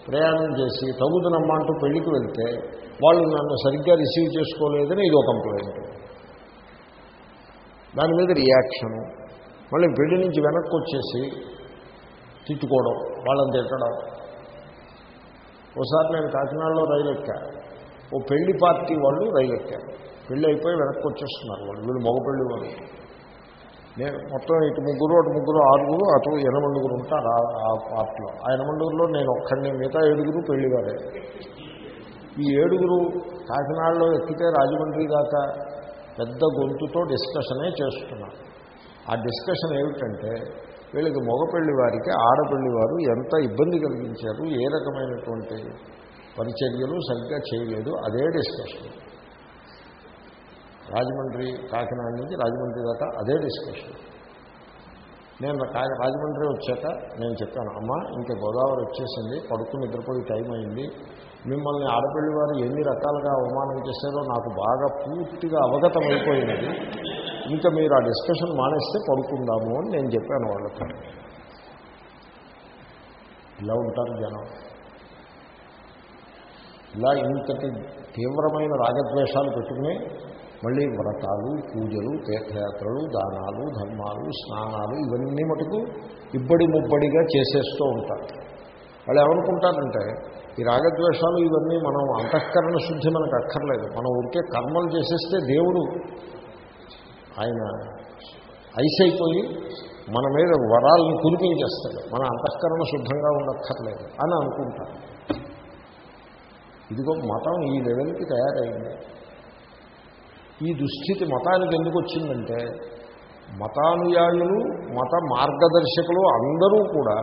ప్రయాణం చేసి తగుదనమ్మ అంటూ పెళ్ళికి వెళ్తే వాళ్ళు నన్ను సరిగ్గా రిసీవ్ చేసుకోలేదని ఇదో కంప్లైంట్. దాని మీద రియాక్షను మళ్ళీ పెళ్ళి నుంచి వెనక్కి వచ్చేసి తిట్టుకోవడం వాళ్ళని తిట్టడం. ఒకసారి నేను కాకినాడలో రైలు ఎక్కా. ఓ పెళ్ళి పార్టీ వాళ్ళు రైలు ఎక్కారు. పెళ్ళి అయిపోయి వెనక్కి వచ్చేస్తున్నారు వాళ్ళు వీళ్ళు మగ పెళ్ళి వాళ్ళు. నేను మొత్తం ఇటు ముగ్గురు అటు ముగ్గురు ఆరుగురు అటు ఎనమండుగురు ఉంటారు ఆ- పార్ట్లో. ఆ ఎనమండుగురులో నేను ఒక్కడిని మిగతా ఏడుగురు పెళ్ళివారే. ఈ ఏడుగురు కాకినాడలో ఎక్కితే రాజమండ్రి దాకా పెద్ద గొంతుతో డిస్కషనే చేస్తున్నారు. ఆ డిస్కషన్ ఏమిటంటే వీళ్ళకి మగపెళ్ళి వారికి ఆడపెళ్ళి వారు ఎంత ఇబ్బంది కలిగించారు ఏ రకమైనటువంటి పరిచర్యలు సరిగ్గా చేయలేదు అదే డిస్కషన్. రాజమండ్రి కాకినాడ నుంచి రాజమండ్రి దాకా అదే డిస్కషన్ నేను రాజమండ్రి వచ్చాక నేను చెప్పాను అమ్మ ఇంకా గోదావరి వచ్చేసింది పడుకుని నిద్రపోయి టైం అయింది. మిమ్మల్ని ఆడపిల్లి వారు ఎన్ని రకాలుగా అవమానం చేశారో నాకు బాగా పూర్తిగా అవగతం అయిపోయినది. ఇంకా మీరు ఆ డిస్కషన్ మానేస్తే పడుకుందాము అని నేను చెప్పాను వాళ్ళతో ఇలా ఉంటారు జనం. ఇలా ఇంతటి తీవ్రమైన రాగద్వేషాలు పెట్టుకుని మళ్ళీ వ్రతాలు పూజలు తీర్థయాత్రలు దానాలు ధర్మాలు స్నానాలు ఇవన్నీ మటుకు ఇబ్బడి ముబ్బడిగా చేసేస్తూ ఉంటారు. వాళ్ళు ఏమనుకుంటారంటే ఈ రాగద్వేషాలు ఇవన్నీ మనం అంతఃకరణ శుద్ధి మనకు అక్కర్లేదు. మనం ఊరికే కర్మలు చేసేస్తే దేవుడు ఆయన ఐస్ అయిపోయి మన మీద వరాలను కురిపించేస్తాడు. మన అంతఃకరణ శుద్ధంగా ఉండక్కర్లేదు అని అనుకుంటారు. ఇదిగో మతం ఈ లెవెల్కి తయారైంది. ఈ దుస్థితి మతానికి ఎందుకు వచ్చిందంటే మతానుయాయులు మత మార్గదర్శకులు అందరూ కూడా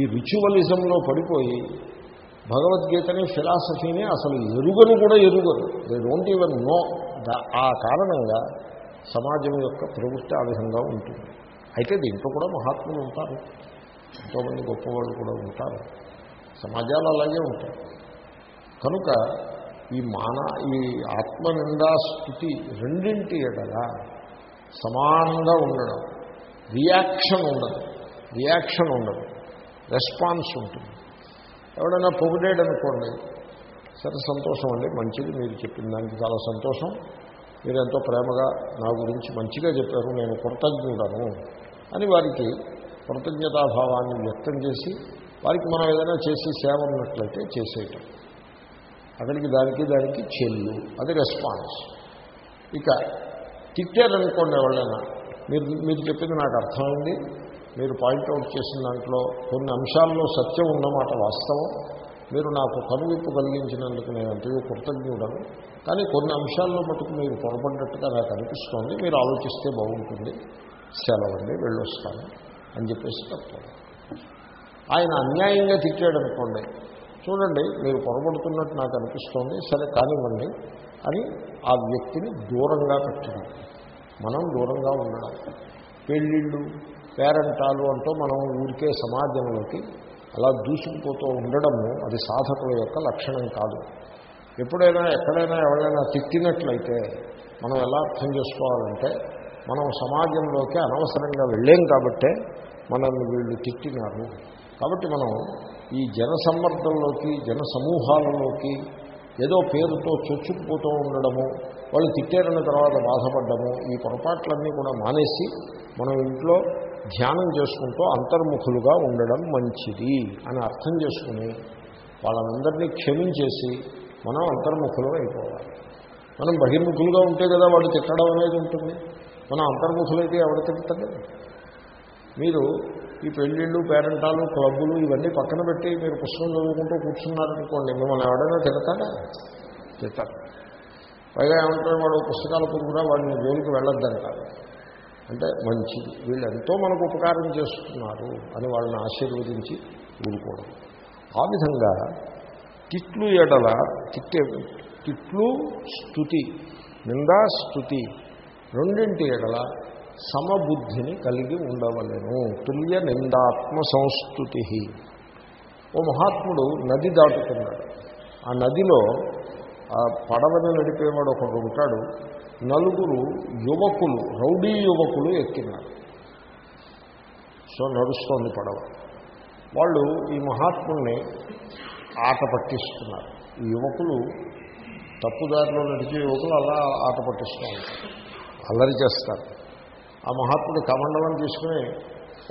ఈ రిచువలిజంలో పడిపోయి భగవద్గీతని ఫిలాసఫీని అసలు ఎరుగరు కూడా ఎరుగరు. దే డోంట్ ఈవెన్ నో ఆ కారణంగా సమాజం యొక్క ప్రవృత్తి ఆ విధంగా ఉంటుంది. అయితే దీంట్లో కూడా మహాత్ములు ఉంటారు. ఎంతోమంది గొప్పవాళ్ళు కూడా ఉంటారు. సమాజాలు అలాగే ఉంటాయి. కనుక ఈ మాన ఈ ఆత్మనిందా స్థుతి రెండింటి ఎడలా సమానంగా ఉండడం రియాక్షన్ ఉండదు రియాక్షన్ ఉండదు రెస్పాన్స్ ఉంటుంది. ఎవడైనా పొగిడాడు అనుకోండి సరే సంతోషం అండి మంచిది మీరు చెప్పిన దానికి చాలా సంతోషం. మీరు ఎంతో ప్రేమగా నా గురించి మంచిగా చెప్పారు నేను కృతజ్ఞుడను అని వారికి కృతజ్ఞతాభావాన్ని వ్యక్తం చేసి వారికి మనం ఏదైనా చేసి సేవ ఉన్నట్లయితే చేసేయటం. అతనికి దానికి దానికి చెల్లు అది రెస్పాన్స్ ఇక తిట్టారనుకోండి ఎవరైనా మీరు మీరు చెప్పింది నాకు అర్థమైంది మీరు పాయింట్అవుట్ చేసిన దాంట్లో కొన్ని అంశాల్లో సత్యం ఉన్నమాట వాస్తవం. మీరు నాకు కనువిప్పు కలిగించినందుకు నేను అంతగా కృతజ్ఞుడను. కానీ కొన్ని అంశాల్లో మటుకు మీరు పొరపడ్డట్టుగా నాకు అనిపిస్తోంది మీరు ఆలోచిస్తే బాగుంటుంది. సెలవండి వెళ్ళొస్తాను అని చెప్పేసి చెప్తాను ఆయన అన్యాయంగా తిట్టాడు అనుకోండి చూడండి మీరు పొరపడుతున్నట్టు నాకు అనిపిస్తోంది సరే కానివ్వండి అని ఆ వ్యక్తిని దూరంగా పెట్టడం. మనం దూరంగా ఉండడం పెళ్ళిళ్ళు పేరెంటాలు అంటూ మనం ఊరికే సమాజంలోకి అలా దూసుకుపోతూ ఉండడము అది సాధకుల యొక్క లక్షణం కాదు. ఎప్పుడైనా ఎక్కడైనా ఎవరైనా తిట్టినట్లయితే మనం ఎలా అర్థం చేసుకోవాలంటే మనం సమాజంలోకి అనవసరంగా వెళ్ళాం కాబట్టే మనల్ని వీళ్ళు తిట్టినారు. కాబట్టి మనం ఈ జనసమ్మర్దంలోకి జన సమూహాలలోకి ఏదో పేరుతో చొచ్చుకుపోతూ ఉండడము వాళ్ళు తిట్టారన్న తర్వాత బాధపడ్డము ఈ పొరపాట్లన్నీ కూడా మానేసి మనం ఇంట్లో ధ్యానం చేసుకుంటూ అంతర్ముఖులుగా ఉండడం మంచిది అని అర్థం చేసుకుని వాళ్ళందరినీ క్షమించేసి మనం అంతర్ముఖులు అయిపోవాలి. మనం బహిర్ముఖులుగా ఉంటే కదా వాళ్ళు తిట్టడం అనేది ఉంటుంది. మనం అంతర్ముఖులైతే ఎవరు తిడతాడు మీరు ఈ పెళ్ళిళ్ళు పేరెంటాలు క్లబ్బులు ఇవన్నీ పక్కన పెట్టి మీరు పుస్తకం చదువుకుంటూ కూర్చున్నారనుకోండి మిమ్మల్ని ఎవడైనా తిడతాడా తిడతారు. పైగా ఏమంటారు వాడు పుస్తకాల కూడా వాడిని జోలికి వెళ్ళొద్దంటారు. అంటే మంచిది. వీళ్ళు ఎంతో మనకు ఉపకారం చేస్తున్నారు అని వాళ్ళని ఆశీర్వదించి ఊరుకోవడం. ఆ విధంగా తిట్లు ఎడల తిట్టే తిట్లు స్థుతి నిందా స్థుతి రెండింటి ఎడల సమబుద్ధిని కలిగి ఉండవలను. తుల్య నిందాత్మ సంస్థుతి. ఓ మహాత్ముడు నది దాటుతున్నాడు. ఆ నదిలో ఆ పడవని నడిపేవాడు ఒకడు ఉంటాడు. నలుగురు యువకులు రౌడీ యువకులు ఎక్కినారు. సో నడుస్తోంది పడవ. వాళ్ళు ఈ మహాత్ముల్ని ఆట పట్టిస్తున్నారు. ఈ యువకులు తప్పుదారిలో నడిచే యువకులు అలా ఆట పట్టిస్తూ ఉంటారు అల్లరి చేస్తారు. ఆ మహాత్ముడు కమండలం తీసుకుని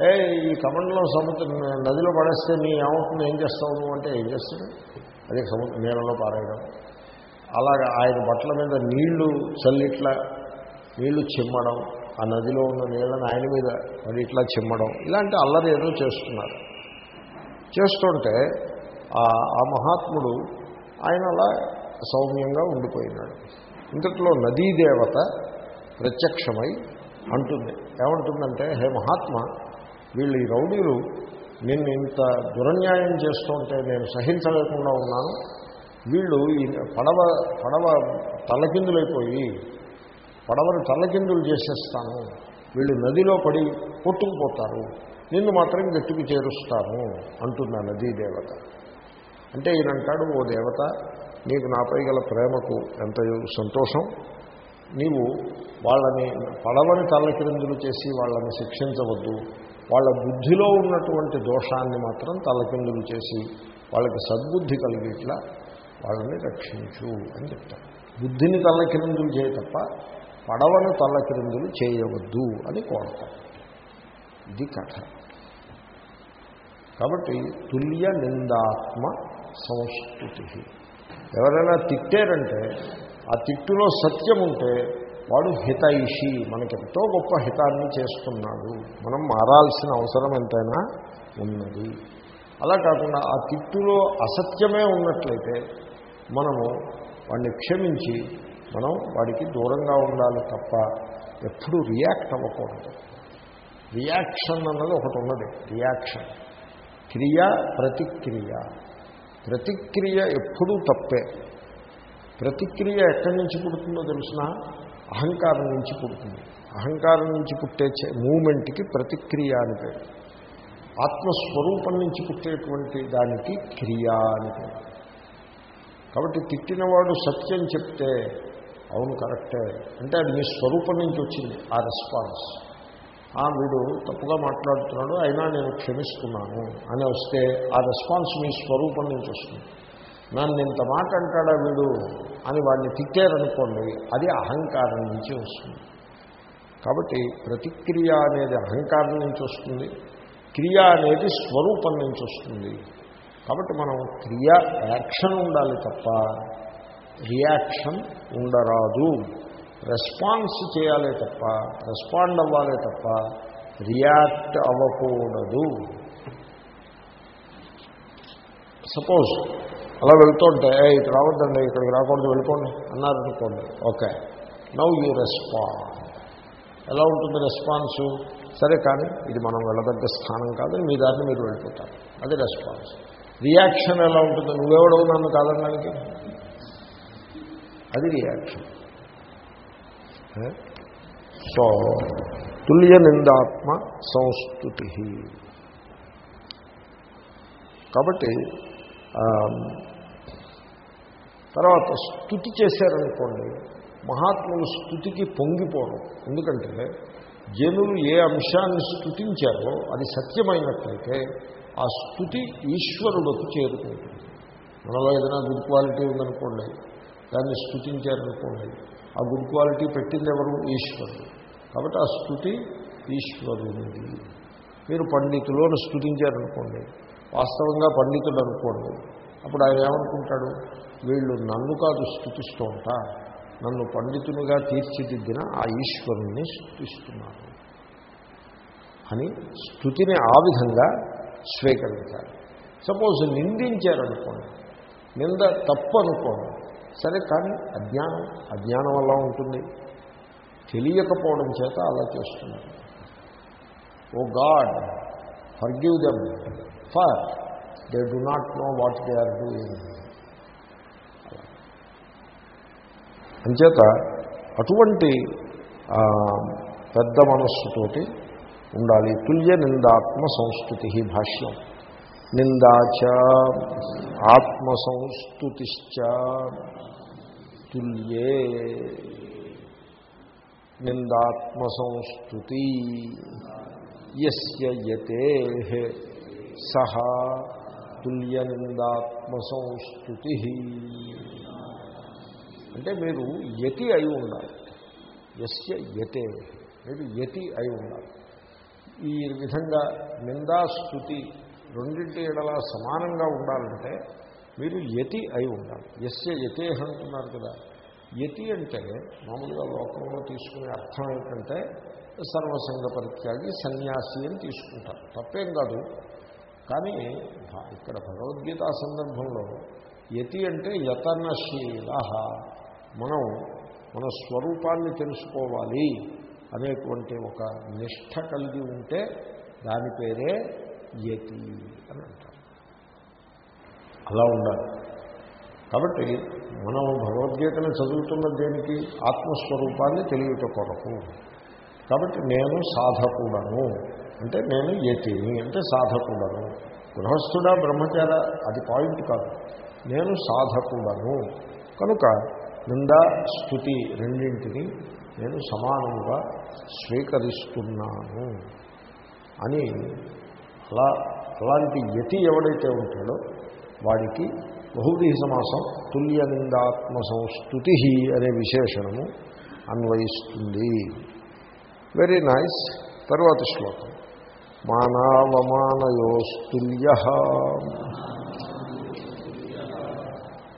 ఏ ఈ కమండలం సముద్రం నదిలో పడేస్తే నీ ఏమవుతుంది ఏం చేస్తావు నువ్వు? అంటే ఏం చేస్తాడు? అదే సముద్ర నీళ్ళలో పారేయడం. అలాగా ఆయన బట్టల మీద నీళ్ళు చల్లిట్లా నీళ్ళు చిమ్మడం ఆ నదిలో ఉన్న నీళ్ళని ఆయన మీద మరి ఇట్లా చిమ్మడం ఇలాంటి అల్లరి ఏదో చేస్తున్నారు. చేస్తుంటే ఆ మహాత్ముడు ఆయన అలా సౌమ్యంగా ఉండిపోయినాడు. ఇంతట్లో నదీదేవత ప్రత్యక్షమై అంటుంది. ఏమంటుందంటే హే మహాత్మ వీళ్ళు ఈ రౌడీలు నిన్ను ఇంత దురన్యాయం చేస్తుంటే నేను సహించలేకుండా ఉన్నాను. వీళ్ళు ఈ పడవ పడవ తలకిందులైపోయి పడవను తలకిందులు చేసేస్తాను. వీళ్ళు నదిలో పడి కొట్టుకుపోతారు. నిన్ను మాత్రం గట్టికి చేరుస్తాను అంటున్నా నదీ దేవత. అంటే ఈయనంటాడు ఓ దేవత నీకు నాపై గల ప్రేమకు ఎంత సంతోషం నీవు వాళ్ళని పడవని తల్లకిందులు చేసి వాళ్ళని శిక్షించవద్దు. వాళ్ళ బుద్ధిలో ఉన్నటువంటి దోషాన్ని మాత్రం తల్లకిందులు చేసి వాళ్ళకి సద్బుద్ధి కలిగేట్లా వాళ్ళని రక్షించు అని చెప్తారు. బుద్ధిని తల్లకిందులు చేయ తప్ప పడవను తల్లకిందులు చేయవద్దు అని కోరతారు. ఇది కథ. కాబట్టి తుల్య నిందాత్మ సంస్కృతి ఎవరైనా తిట్టారంటే ఆ తిట్టులో సత్యం ఉంటే వాడు హితైషి మనకెంతో గొప్ప హితాన్ని చేస్తున్నాడు. మనం మారాల్సిన అవసరం ఎంతైనా ఉన్నది. అలా కాకుండా ఆ తిట్టులో అసత్యమే ఉన్నట్లయితే మనము వాడిని క్షమించి మనం వాడికి దూరంగా ఉండాలి తప్ప ఎప్పుడూ రియాక్ట్ అవ్వకూడదు. రియాక్షన్ అన్నది ఒకటి ఉన్నది రియాక్షన్. క్రియ ప్రతిక్రియ. ప్రతిక్రియ ఎప్పుడూ తప్పే. ప్రతిక్రియ ఎక్కడి నుంచి పుడుతుందో తెలిసిన? అహంకారం నుంచి పుడుతుంది. అహంకారం నుంచి పుట్టే మూమెంట్కి ప్రతిక్రియ అని పేరు. ఆత్మస్వరూపం నుంచి పుట్టేటువంటి దానికి క్రియ అని పేరు. కాబట్టి తిట్టినవాడు సత్యం చెప్తే అవును కరెక్టే. అంటే అది మీ స్వరూపం నుంచి వచ్చింది ఆ రెస్పాన్స్. వీడు తప్పుగా మాట్లాడుతున్నాడు అయినా నేను క్షమిస్తున్నాను. అని వస్తే ఆ రెస్పాన్స్ మీ స్వరూపం నుంచి వస్తుంది. నన్ను ఇంత మాట అంటాడా వీడు అని వాడిని తిట్టారనుకోండి అది అహంకారం నుంచి వస్తుంది. కాబట్టి ప్రతిక్రియ అనేది అహంకారం నుంచి వస్తుంది క్రియ అనేది స్వరూపం నుంచి వస్తుంది. కాబట్టి మనం క్రియ యాక్షన్ ఉండాలి తప్ప రియాక్షన్ ఉండరాదు. రెస్పాన్స్ చేయాలి తప్ప రెస్పాండ్ అవ్వాలి తప్ప రియాక్ట్ అవ్వకూడదు. సపోజ్ అలా వెళ్తుంటే ఇటు రావద్దండి ఇక్కడికి రాకూడదు వెళ్ళిపోండి అన్నారనుకోండి ఓకే నవ్ యూ రెస్పాండ్. ఎలా ఉంటుంది రెస్పాన్సు? సరే కానీ ఇది మనం వెళ్ళదగ్గ స్థానం కాదని మీ దారిని మీరు వెళ్ళిపోతారు. అది రెస్పాన్స్. రియాక్షన్ ఎలా ఉంటుంది? నువ్వెవడవు నన్ను కాదనడానికి? అది రియాక్షన్. సో తుల్య నిందాత్మ సంస్థుతి కాబట్టి తర్వాత స్థుతి చేశారనుకోండి మహాత్ములు స్థుతికి పొంగిపోవడం ఎందుకంటే జనులు ఏ అంశాన్ని స్థుతించారో అది సత్యమైనట్లయితే ఆ స్థుతి ఈశ్వరుడుకు చేరుకుంటుంది. మనలో ఏదైనా గుడ్ క్వాలిటీ ఉందనుకోండి దాన్ని స్థుతించారనుకోండి ఆ గుడ్ క్వాలిటీ పెట్టింది ఎవరు? ఈశ్వరుడు. కాబట్టి ఆ స్థుతి ఈశ్వరునిది. మీరు పండితులను స్థుతించారనుకోండి వాస్తవంగా పండితుడు అనుకోండి. అప్పుడు ఆయన ఏమనుకుంటాడు? వీళ్ళు నన్ను కాదు స్థుతిస్తూ ఉంటా. నన్ను పండితునిగా తీర్చిదిద్దిన ఆ ఈశ్వరుణ్ణి స్థుతిస్తున్నాను. అని స్థుతిని ఆ విధంగా స్వీకరించాలి సపోజ్ నిందించారనుకోండి. నింద తప్పు అనుకోండి సరే కానీ అజ్ఞానం అజ్ఞానం వల్ల ఉంటుంది. తెలియకపోవడం చేత అలా చేస్తున్నారు. O God forgive them. For they do not know what they are doing అంచేత అటువంటి పెద్ద మనస్సుతోటి ఉండాలి. తుల్య నిందాత్మ సంస్కృతి భాష్యం. నిందాచ ఆత్మ సంస్థుతిశ్చ తుల్యే నిందాత్మ సంస్థుతి. యస్య యతే. సహా తుల్య నిందాత్మ సంస్థుతి అంటే మీరు యతి అయి ఉండాలి. యస్య యతే మీరు యతి అయి ఉండాలి. ఈ విధంగా నిందాస్తుతి రెండింటి ఎడల సమానంగా ఉండాలంటే మీరు యతి అయి ఉండాలి. యస్య యతే అంటున్నారు కదా. యతి అంటే మామూలుగా లోకంలో తీసుకునే అర్థం ఏంటంటే సర్వసంగ పరిత్యాగి సన్యాసి అని తీసుకుంటారు. తప్పేం కాదు. కానీ ఇక్కడ భగవద్గీత సందర్భంలో యతి అంటే యతనశీల. మనం మన స్వరూపాన్ని తెలుసుకోవాలి అనేటువంటి ఒక నిష్ఠ కలిగి ఉంటే దాని పేరే యతి అని అంటారు. అలా ఉండాలి. కాబట్టి మనం భగవద్గీతను చదువుతున్న దేనికి? ఆత్మస్వరూపాన్ని తెలియట కొరకు కాబట్టి నేను సాధకుడను. అంటే నేను యతిని అంటే సాధకుడను. గృహస్థుడా బ్రహ్మచార? అది పాయింట్ కాదు. నేను సాధకుడను. కనుక నింద స్థుతి రెండింటిని నేను సమానముగా స్వీకరిస్తున్నాను. అని అలా అలాంటి యతి ఎవడైతే ఉంటాడో వాడికి బహువ్రీహ సమాసం తుల్య నిందాత్మ సంస్థుతి అనే విశేషణము అన్వయిస్తుంది. వెరీ నైస్ తర్వాత శ్లోకం. మానవమానయోస్తుల్య.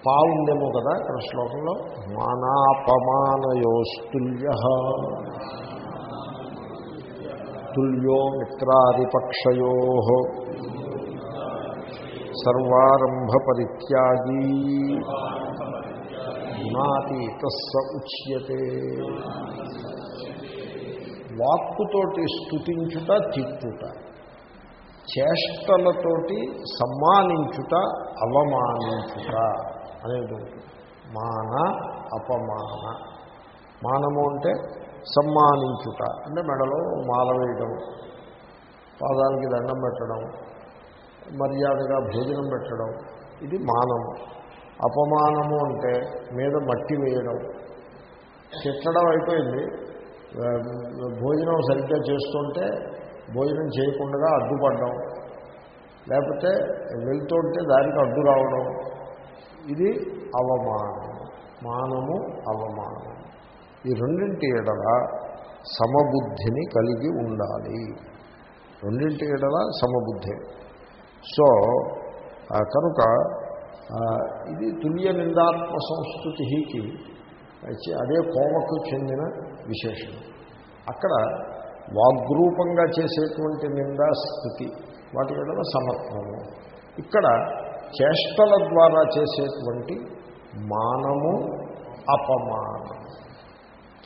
పావుందేమో కదా ఇక్కడ శ్లోకంలో? మానాపమానయోస్తుల్య. తుల్యో మిత్రాదిపక్షయో. సర్వారంభ పరిత్యాగీ గుణాతీత స ఉచ్యతే. వాక్కుతోటి స్థుతించుట తిట్టుట చేష్టలతోటి సమ్మానించుట అవమానించుట అనేది మాన అపమాన. మానము అంటే సమ్మానించుట. అంటే మెడలో మాల వేయడం పాదానికి దండం పెట్టడం మర్యాదగా భోజనం పెట్టడం ఇది మానము. అపమానము అంటే మీద మట్టి వేయడం. తిట్టడం అయిపోయింది. భోజనం సరిగ్గా చేస్తుంటే భోజనం చేయకుండా అడ్డుపడడం. లేకపోతే వెళ్తుంటే దానికి అడ్డు రావడం. ఇది అవమానం. మానము అవమానం. ఈ రెండింటి ఎడల సమబుద్ధిని కలిగి ఉండాలి. రెండింటి ఎడల సమబుద్ధి. సో కనుక ఇది తుల్య నిందాత్మ సంస్కృతికి అదే కోమకు చెందిన విశేషం అక్కడ వాగ్రూపంగా చేసేటువంటి నిందా స్థితి వాటి ఎడల సమత్వము ఇక్కడ చేష్టల ద్వారా చేసేటువంటి మానము అపమానం.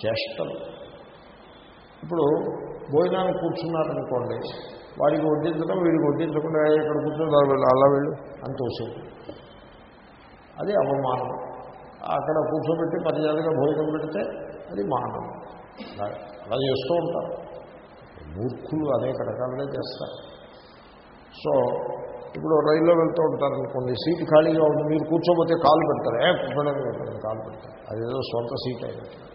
చేష్టలు. ఇప్పుడు భోజనానికి కూర్చున్నారనుకోండి వాడికి వడ్డించడం వీడికి వడ్డించకుండా ఇక్కడ కూర్చొని అలా వెళ్ళు అలా వెళ్ళు అని తోసేది అది అవమానం. అక్కడ కూర్చోబెట్టి మర్యాదగా భోజనం పెడితే అది మానం అలా చేస్తూ ఉంటారు. మూర్ఖులు అనేక రకాలుగా చేస్తారు. సో ఇప్పుడు రైల్లో వెళ్తూ ఉంటారు అనుకోండి సీటు ఖాళీగా ఉంది మీరు కూర్చోబోతే కాలు పెడతారు. ఏ కూర్చోడానికి పెట్టారు కాలు పెడతారు. అదేదో సొంత సీట్ అయినట్టు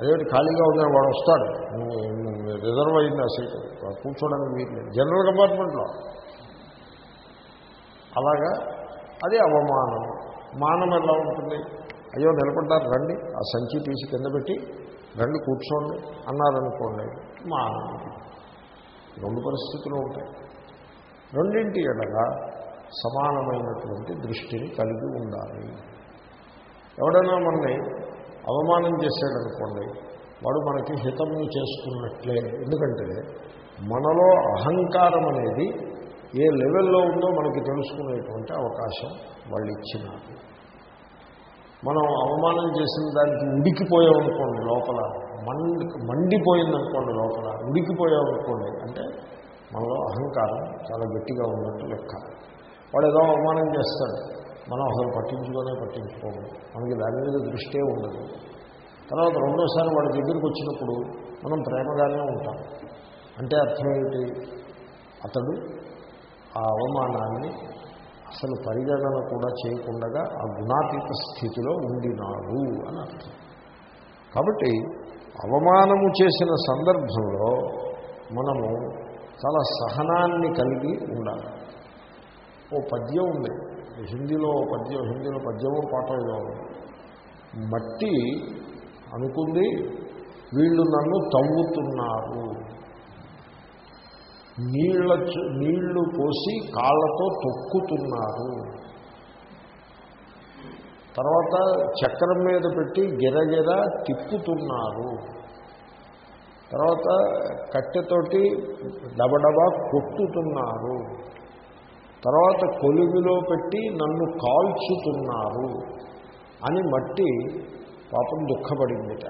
అదేమిటి ఖాళీగా ఉందని వాడు వస్తాడు. రిజర్వ్ అయింది ఆ సీటు. కూర్చోడానికి వీలు లేదు. జనరల్ కంపార్ట్మెంట్లో. అలాగా? అది అవమానం. మానం ఎలా ఉంటుంది? అయ్యో నిలబడ్డారు రండి. ఆ సంచి తీసి కింద పెట్టి రండి కూర్చోండి అన్నారనుకోండి మానం రెండు పరిస్థితులు ఉంటాయి. రెండింటి ఎడల సమానమైనటువంటి దృష్టిని కలిగి ఉండాలి. ఎవడైనా మనని అవమానం చేశాడనుకోండి వాడు మనకి హితమును చేసుకున్నట్లే. ఎందుకంటే మనలో అహంకారం అనేది ఏ లెవెల్లో ఉందో మనకి తెలుసుకునేటువంటి అవకాశం వాళ్ళు ఇచ్చినారు మనం అవమానం చేసిన దానికి ఉడికిపోయామనుకోండి లోపల మండి మండిపోయిందనుకోండి లోపల ఉడికిపోయామనుకోండి అంటే మనలో అహంకారం చాలా గట్టిగా ఉన్నట్టు లెక్క. వాడు ఏదో అవమానం చేస్తాడు మనం అసలు పట్టించుకోనే పట్టించుకోము మనకి దాని మీద దృష్టే ఉండదు. తర్వాత రెండోసారి వాడి దగ్గరికి వచ్చినప్పుడు మనం ప్రేమగానే ఉంటాం. అంటే అర్థం ఏమిటి? అతడు ఆ అవమానాన్ని అసలు పరిగణన కూడా చేయకుండా ఆ గుణాతీత స్థితిలో ఉండినాడు అని అర్థం. కాబట్టి అవమానము చేసిన సందర్భంలో మనము చాలా సహనాన్ని కలిగి ఉండాలి. ఓ పద్యం ఉంది. హిందీలో ఓ పద్యం హిందీలో పద్యమో పాట ఏదో మట్టి అనుకుంది వీళ్ళు నన్ను తవ్వుతున్నారు. నీళ్ళ నీళ్ళు పోసి కాళ్ళతో తొక్కుతున్నారు. తర్వాత చక్రం మీద పెట్టి గిరగిర తిప్పుతున్నారు. తర్వాత కట్టెతోటి డబడబా కొట్టుతున్నారు. తర్వాత కొలుగులో పెట్టి నన్ను కాల్చుతున్నారు అని మట్టి పాపం దుఃఖపడిందిట.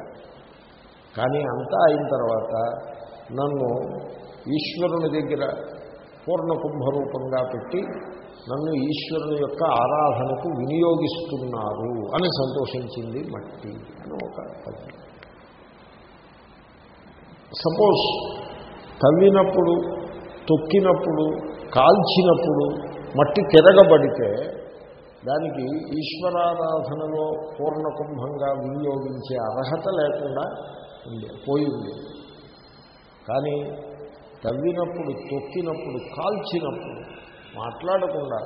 కానీ అంతా అయిన తర్వాత నన్ను ఈశ్వరుని దగ్గర పూర్ణ కుంభరూపంగా పెట్టి నన్ను ఈశ్వరుని యొక్క ఆరాధనకు వినియోగిస్తున్నారు అని సంతోషించింది మట్టి అని ఒక పద్యం. సపోజ్ తవ్వినప్పుడు తొక్కినప్పుడు కాల్చినప్పుడు మట్టి తిరగబడితే దానికి ఈశ్వరారాధనలో పూర్ణకుంభంగా వినియోగించే అర్హత లేకుండా ఉంది పోయింది కానీ తవ్వినప్పుడు తొక్కినప్పుడు కాల్చినప్పుడు మాట్లాడకుండా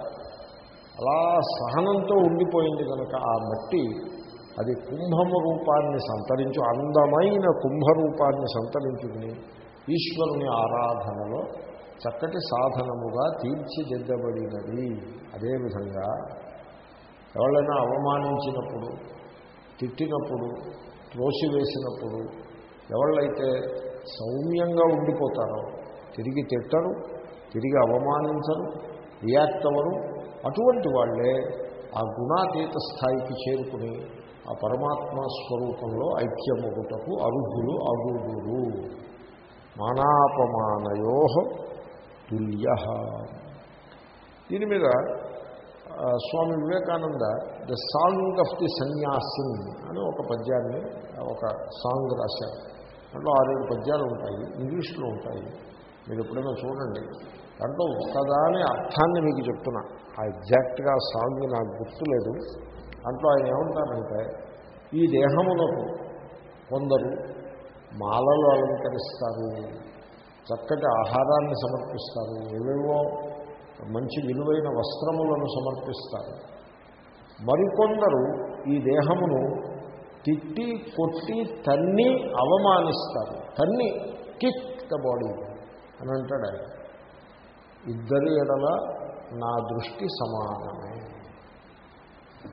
అలా సహనంతో ఉండిపోయింది కనుక ఆ మట్టి అది కుంభము రూపాన్ని సంతరించు అందమైన కుంభరూపాన్ని సంతరించుకుని ఈశ్వరుని ఆరాధనలో చక్కటి సాధనముగా తీర్చిదిద్దబడినది. అదేవిధంగా ఎవరైనా అవమానించినప్పుడు తిట్టినప్పుడు త్రోసివేసినప్పుడు ఎవళ్ళైతే సౌమ్యంగా ఉండిపోతారో తిరిగి తిట్టరు తిరిగి అవమానించరు రియాక్ట్ అవ్వరు అటువంటి వాళ్ళే ఆ గుణాతీత స్థాయికి చేరుకుని ఆ పరమాత్మ స్వరూపంలో ఐక్యమొగుటకు అర్హులు అగుదురు మానాపమానయో తుల్య. దీని మీద Swami Vivekananda the song of the sannyasin అని ఒక పద్యాన్ని ఒక సాంగ్ రాశారు. అంటే ఆరేడు పద్యాలు ఉంటాయి ఇంగ్లీష్లో ఉంటాయి. మీరు ఎప్పుడైనా చూడండి. దాంట్లో ఒక్కదాని అర్థాన్ని మీకు చెప్తున్నా. ఆ ఎగ్జాక్ట్గా సాంగ్ నాకు గుర్తులేదు. దాంట్లో ఆయన ఏమంటారంటే ఈ దేహములకు కొందరు మాలలు అలంకరిస్తారు చక్కటి ఆహారాన్ని సమర్పిస్తారు ఏవేవో మంచి విలువైన వస్త్రములను సమర్పిస్తారు. మరికొందరు ఈ దేహమును తిట్టి కొట్టి తన్ని అవమానిస్తారు. తన్ని కిక్ ద బాడీ అని అంటాడు ఆయన. ఇద్దరి ఎడల నా దృష్టి సమానమే.